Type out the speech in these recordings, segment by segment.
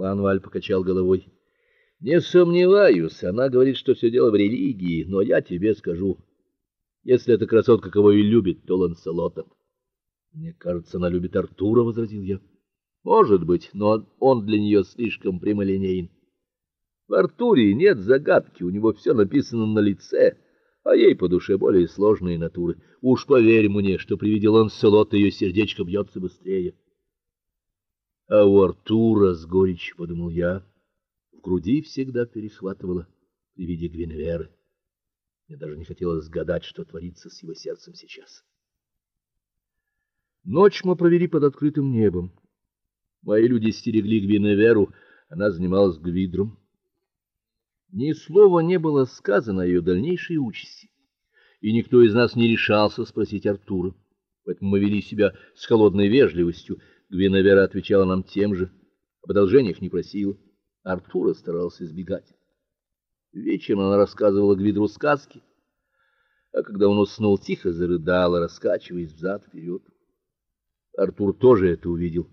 Ланваль покачал головой. Не сомневаюсь, она говорит, что все дело в религии, но я тебе скажу, если эта красотка кого и любит, то Ланселота. Мне кажется, она любит Артура, возразил я. Может быть, но он для нее слишком прямолинеен. В Артуре нет загадки, у него все написано на лице, а ей по душе более сложные натуры. Уж поверь мне, что при виде Ланселота ее сердечко бьется быстрее. А у Артура с горечью подумал я, в груди всегда перехватывало при виде Гвиневеры. Мне даже не хотелось гадать, что творится с его сердцем сейчас. Ночь мы провели под открытым небом. Мои люди стерегли Гвиневеру, она занималась гвидром. Ни слова не было сказано о ее дальнейшей участи, и никто из нас не решался спросить Артура. Поэтому мы вели себя с холодной вежливостью. Гвиневера отвечала нам тем же, об одолжениях не просила. Артура старался избегать. Вечером она рассказывала Гвидру сказки, а когда он уснул, тихо зарыдала, раскачиваясь взад вперед. Артур тоже это увидел,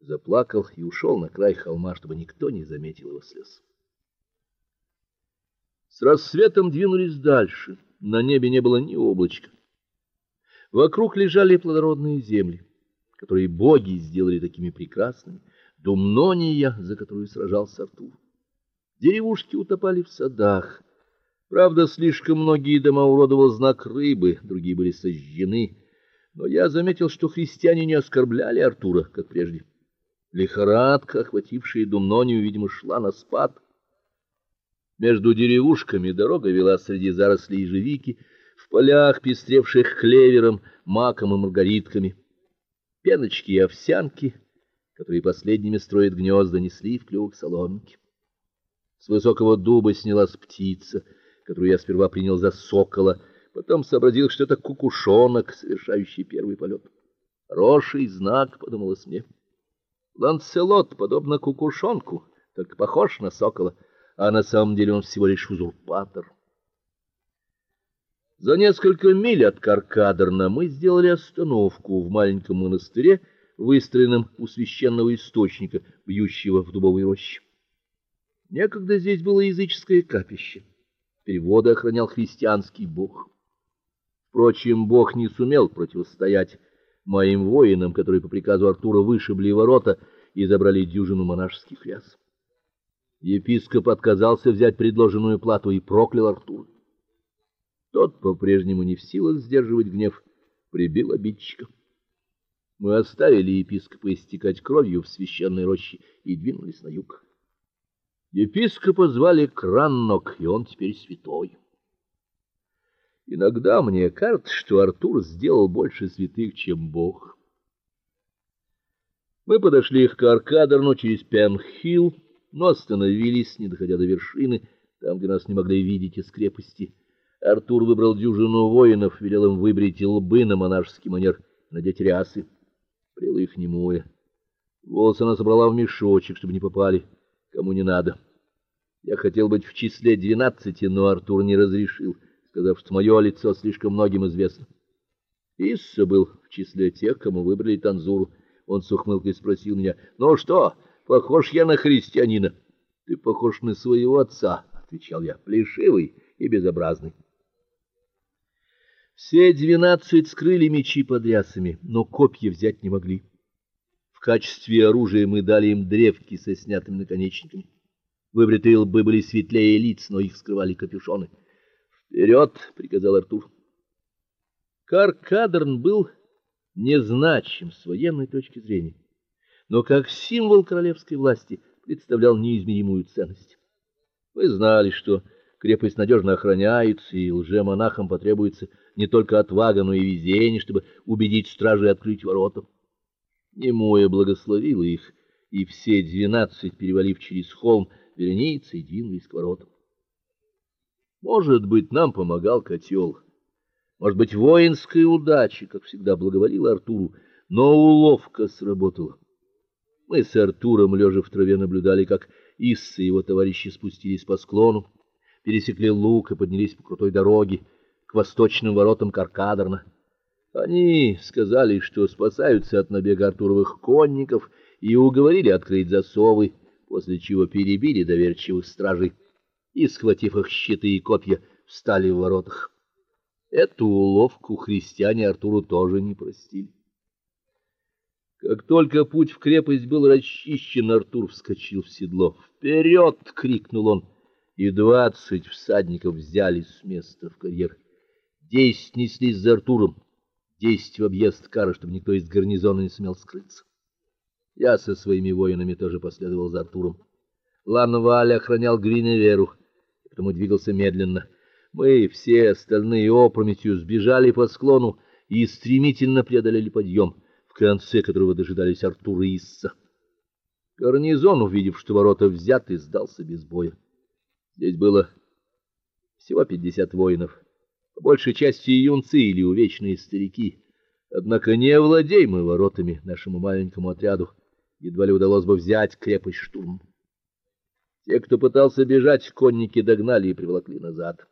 заплакал и ушел на край холма, чтобы никто не заметил его слез. С рассветом двинулись дальше. На небе не было ни облачка. Вокруг лежали плодородные земли, которые боги сделали такими прекрасными, Думнония, за которую сражался Артур. Деревушки утопали в садах. Правда, слишком многие дома уродовал знак рыбы, другие были сожжены, но я заметил, что христиане не оскорбляли Артура, как прежде. Лихорадка, охватившая Думнонию, видимо, шла на спад. Между деревушками дорога вела среди зарослей ежевики, в полях, пестревших клевером, маком и маргаритками. Пеночки и овсянки, которые последними строят гнезда, несли в клювах соломинки. С высокого дуба снялась птица, которую я сперва принял за сокола, потом сообразил, что это кукушонок, совершающий первый полет. Хороший знак, подумалось мне. Ланселот, подобно кукушонку, только похож на сокола, а на самом деле он всего лишь узурпатор. За несколько миль от Каркадерна мы сделали остановку в маленьком монастыре, выстроенном у священного источника, бьющего в дубовой роще. Некогда здесь было языческое капище. Переводы охранял христианский бог. Впрочем, бог не сумел противостоять моим воинам, которые по приказу Артура вышибли ворота и забрали дюжину монашеских ряс. Епископ отказался взять предложенную плату и проклял Артура. Тот по-прежнему не в силах сдерживать гнев, прибил обидчика. Мы оставили епископа истекать кровью в священной роще и двинулись на юг. Епископа звали Краннок, и он теперь святой. Иногда мне кажется, что Артур сделал больше святых, чем Бог. Мы подошли к Аркадерну через Пенхилл, но остановились, не доходя до вершины, там, где нас не могли видеть из крепости. Артур выбрал дюжину воинов, велел им выбрить лбы на монашеский манер, надеть рясы. Брила их немое. Волосы она собрала в мешочек, чтобы не попали кому не надо. Я хотел быть в числе двенадцати, но Артур не разрешил, сказав, что мое лицо слишком многим известно. Исса был в числе тех, кому выбрали танзуру. Он с ухмылкой спросил меня: "Ну что, похож я на христианина?" "Ты похож на своего отца", отвечал я, "плешивый и безобразный". Все двенадцать скрыли мечи под рясами, но копья взять не могли. В качестве оружия мы дали им древки со снятыми наконечниками. Выбритые лбы были светлее лиц, но их скрывали капюшоны. «Вперед!» — приказал Артур. Каркадерн был незначим с военной точки зрения, но как символ королевской власти представлял неизмеримую ценность. Мы знали, что крепость надежно охраняется, и лже-монахам потребуется не только отвага, но и везение, чтобы убедить стражей открыть ворота. Немое благословило их, и все двенадцать, перевалив через холм, вереницей двинулись к воротам. Может быть, нам помогал котел, может быть, воинская удача, как всегда благоволила Артуру, но уловка сработала. Мы с Артуром лежа в траве наблюдали, как Исса и его товарищи спустились по склону, пересекли луг и поднялись по крутой дороге к восточным воротам Каркадерна. Они сказали, что спасаются от набега Артуровых конников, и уговорили открыть засовы, после чего перебили доверчивых стражей и, схватив их щиты и копья, встали в воротах. Эту уловку христиане Артуру тоже не простили. Как только путь в крепость был расчищен, Артур вскочил в седло. «Вперед!» — крикнул он, и двадцать всадников взяли с места в карьер. Десять неслись за Артуром, десять в объезд кара, чтобы никто из гарнизона не смел скрыться. Я со своими воинами тоже последовал за Артуром. Ланваль охранял Гриневеру, потому двигался медленно. Мы все остальные опрометью сбежали по склону и стремительно преодолели подъем, в конце которого дожидались Артур и Исса. Гарнизон, увидев, что ворота взяты, сдался без боя. Здесь было всего пятьдесят воинов, по большей части юнцы или увечные старики. Однако не владей мы воротами нашему маленькому отряду, едва ли удалось бы взять крепость штурмом. Те, кто пытался бежать, конники догнали и приволокли назад.